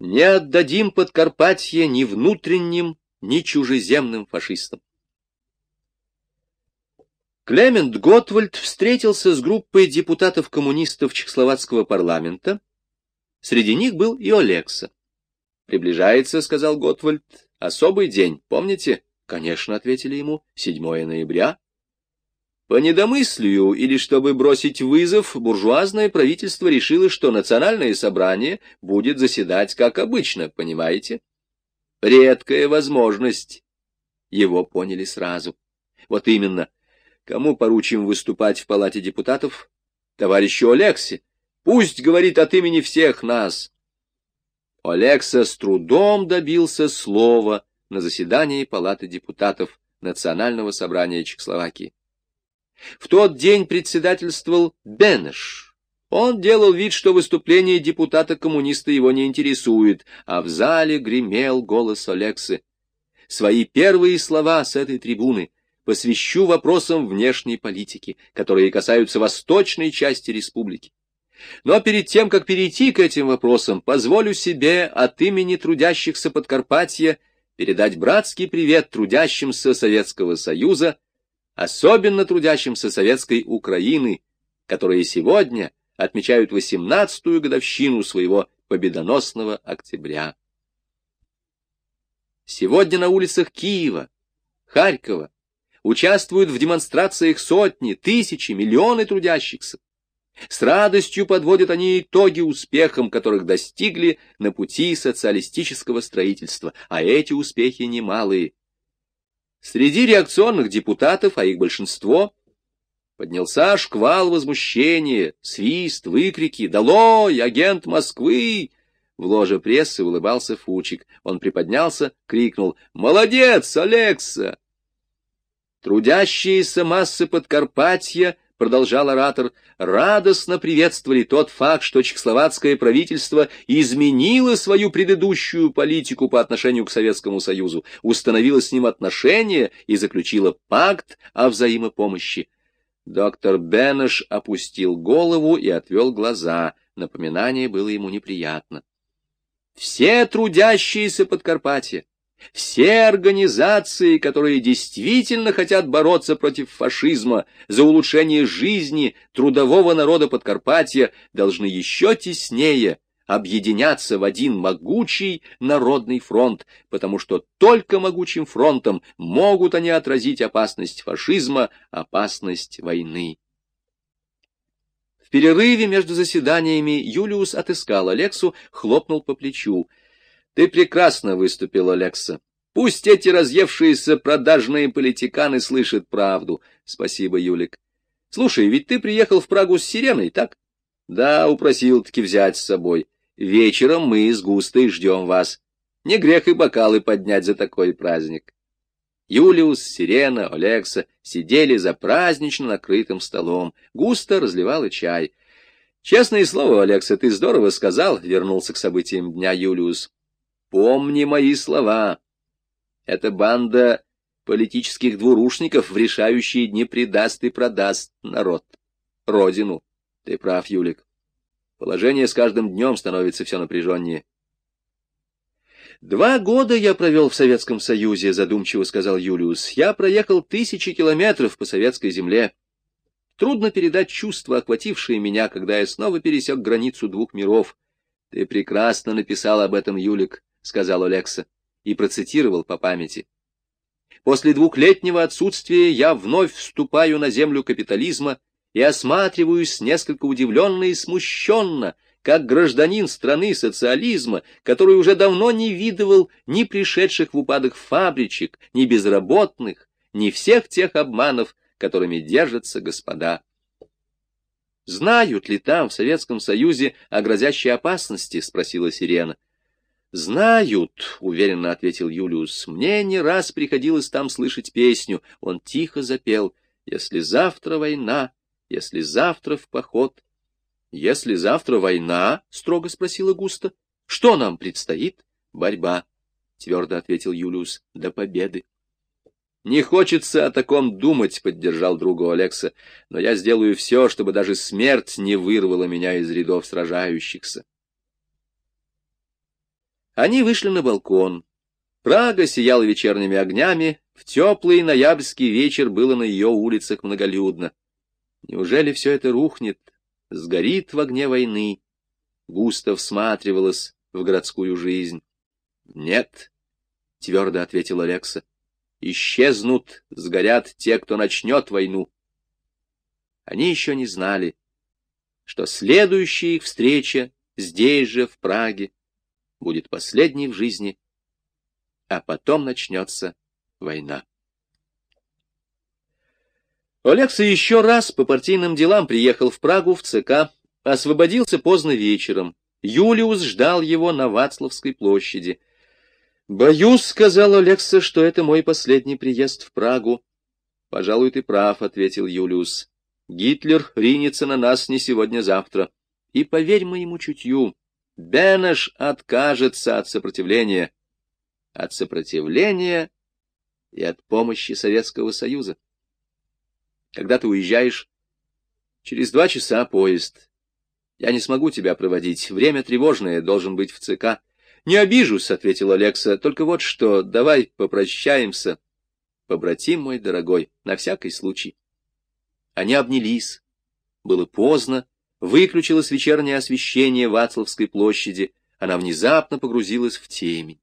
Не отдадим Подкарпатье ни внутренним, ни чужеземным фашистам. Клемент Готвальд встретился с группой депутатов-коммунистов Чехословацкого парламента. Среди них был и Олекса. «Приближается, — сказал Готвальд, — особый день, помните?» «Конечно», — ответили ему, — «7 ноября». По недомыслию или чтобы бросить вызов, буржуазное правительство решило, что национальное собрание будет заседать как обычно, понимаете? Редкая возможность. Его поняли сразу. Вот именно. Кому поручим выступать в палате депутатов? Товарищу Олексе. Пусть говорит от имени всех нас. Олекса с трудом добился слова на заседании палаты депутатов Национального собрания Чехословакии. В тот день председательствовал Бенеш. Он делал вид, что выступление депутата-коммуниста его не интересует, а в зале гремел голос Олексы. Свои первые слова с этой трибуны посвящу вопросам внешней политики, которые касаются восточной части республики. Но перед тем, как перейти к этим вопросам, позволю себе от имени трудящихся Подкарпатья передать братский привет трудящимся Советского Союза, особенно трудящимся Советской Украины, которые сегодня отмечают 18-ю годовщину своего победоносного октября. Сегодня на улицах Киева, Харькова, участвуют в демонстрациях сотни, тысячи, миллионы трудящихся. С радостью подводят они итоги успехам, которых достигли на пути социалистического строительства, а эти успехи немалые. Среди реакционных депутатов, а их большинство, поднялся шквал возмущения, свист, выкрики «Долой! Агент Москвы!» В ложе прессы улыбался Фучик. Он приподнялся, крикнул «Молодец, Алекса!» Трудящиеся массы Подкарпатья, продолжал оратор, радостно приветствовали тот факт, что чехословацкое правительство изменило свою предыдущую политику по отношению к Советскому Союзу, установило с ним отношения и заключило пакт о взаимопомощи. Доктор Бенеш опустил голову и отвел глаза. Напоминание было ему неприятно. Все трудящиеся Подкарпатья, все организации, которые действительно хотят бороться против фашизма за улучшение жизни трудового народа Подкарпатья, должны еще теснее объединяться в один могучий народный фронт, потому что только могучим фронтом могут они отразить опасность фашизма, опасность войны. В перерыве между заседаниями Юлиус отыскал Алексу, хлопнул по плечу — ты прекрасно выступил, Алекса. Пусть эти разъевшиеся продажные политиканы слышат правду. Спасибо, Юлик. Слушай, ведь ты приехал в Прагу с сиреной, так? Да, упросил-таки взять с собой. Вечером мы с Густой ждем вас. Не грех и бокалы поднять за такой праздник. Юлиус, Сирена, Олекса сидели за празднично накрытым столом. Густо разливала чай. Честное слово, Олекса, ты здорово сказал, — вернулся к событиям дня Юлиус. Помни мои слова. Эта банда политических двурушников в решающие дни предаст и продаст народ, родину. Ты прав, Юлик. Положение с каждым днем становится все напряженнее. «Два года я провел в Советском Союзе», — задумчиво сказал Юлиус. «Я проехал тысячи километров по советской земле. Трудно передать чувства, охватившие меня, когда я снова пересек границу двух миров. Ты прекрасно написал об этом, Юлик. — сказал Олекса, и процитировал по памяти. «После двухлетнего отсутствия я вновь вступаю на землю капитализма и осматриваюсь несколько удивленно и смущенно, как гражданин страны социализма, который уже давно не видывал ни пришедших в упадок фабричек, ни безработных, ни всех тех обманов, которыми держатся господа. «Знают ли там, в Советском Союзе, о грозящей опасности?» — спросила Сирена. «Знают», — уверенно ответил Юлиус, — «мне не раз приходилось там слышать песню». Он тихо запел «Если завтра война, если завтра в поход». «Если завтра война?» — строго спросила Густа. «Что нам предстоит?» «Борьба», — твердо ответил Юлиус, — «до победы». «Не хочется о таком думать», — поддержал друга Алекса, «но я сделаю все, чтобы даже смерть не вырвала меня из рядов сражающихся». Они вышли на балкон. Прага сияла вечерними огнями, в теплый ноябрьский вечер было на ее улицах многолюдно. Неужели все это рухнет, сгорит в огне войны? Густо всматривалась в городскую жизнь. — Нет, — твердо ответил Алекса. — Исчезнут, сгорят те, кто начнет войну. Они еще не знали, что следующая их встреча здесь же, в Праге, будет последней в жизни, а потом начнется война. Олекса еще раз по партийным делам приехал в Прагу в ЦК, освободился поздно вечером. Юлиус ждал его на Вацлавской площади. «Боюсь, — сказал Олекса, — что это мой последний приезд в Прагу». «Пожалуй, ты прав», — ответил Юлиус. «Гитлер ринется на нас не сегодня-завтра. И поверь моему чутью, Бенеш откажется от сопротивления. От сопротивления и от помощи Советского Союза. Когда ты уезжаешь? Через два часа поезд. Я не смогу тебя проводить. Время тревожное, должен быть в ЦК. Не обижусь, — ответил Алекса. Только вот что, давай попрощаемся. Побратим мой дорогой, на всякий случай. Они обнялись. Было поздно. Выключилось вечернее освещение Вацлавской площади. Она внезапно погрузилась в темень.